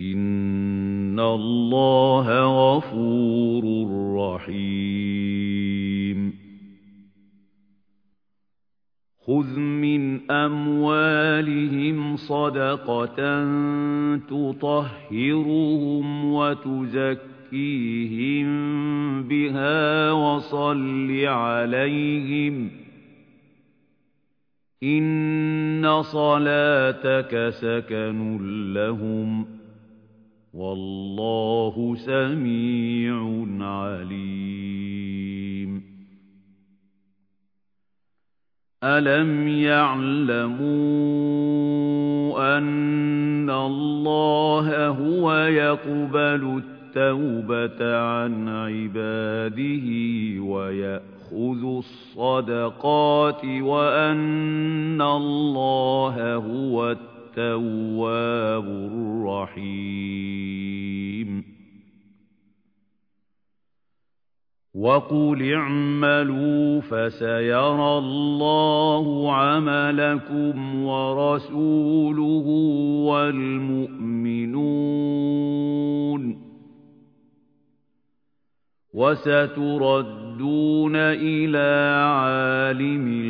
إِنَّ اللَّهَ غَفُورٌ رَّحِيمٌ خُذْ مِنْ أَمْوَالِهِمْ صَدَقَةً تُطَهِّرُهُمْ وَتُزَكِّيهِم بِهَا وَصَلِّ عَلَيْهِمْ إِنَّ صَلَاتَكَ سَكَنٌ لَّهُمْ وَاللَّهُ سَمِيعٌ عَلِيمٌ. أَلَمْ يَعْلَمُوا أَنَّ اللَّهَ هُوَ يَقْبَلُ التَّوْبَةَ عَنْ عِبَادِهِ وَيَأْخُذُ الصَّدَقَاتِ وَأَنَّ اللَّهَ هُوَ التَّوَّابُ الرَّحِيمُ. وَقُلِ اعْمَلُوا فَسَيَرَى اللَّهُ عَمَلَكُمْ وَرَسُولُهُ وَالْمُؤْمِنُونَ. وَسَتُرَدُّونَ إِلَى عَالِمِ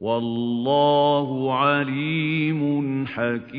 وَاللَّهُ عَلِيمٌ حَكِيمٌ.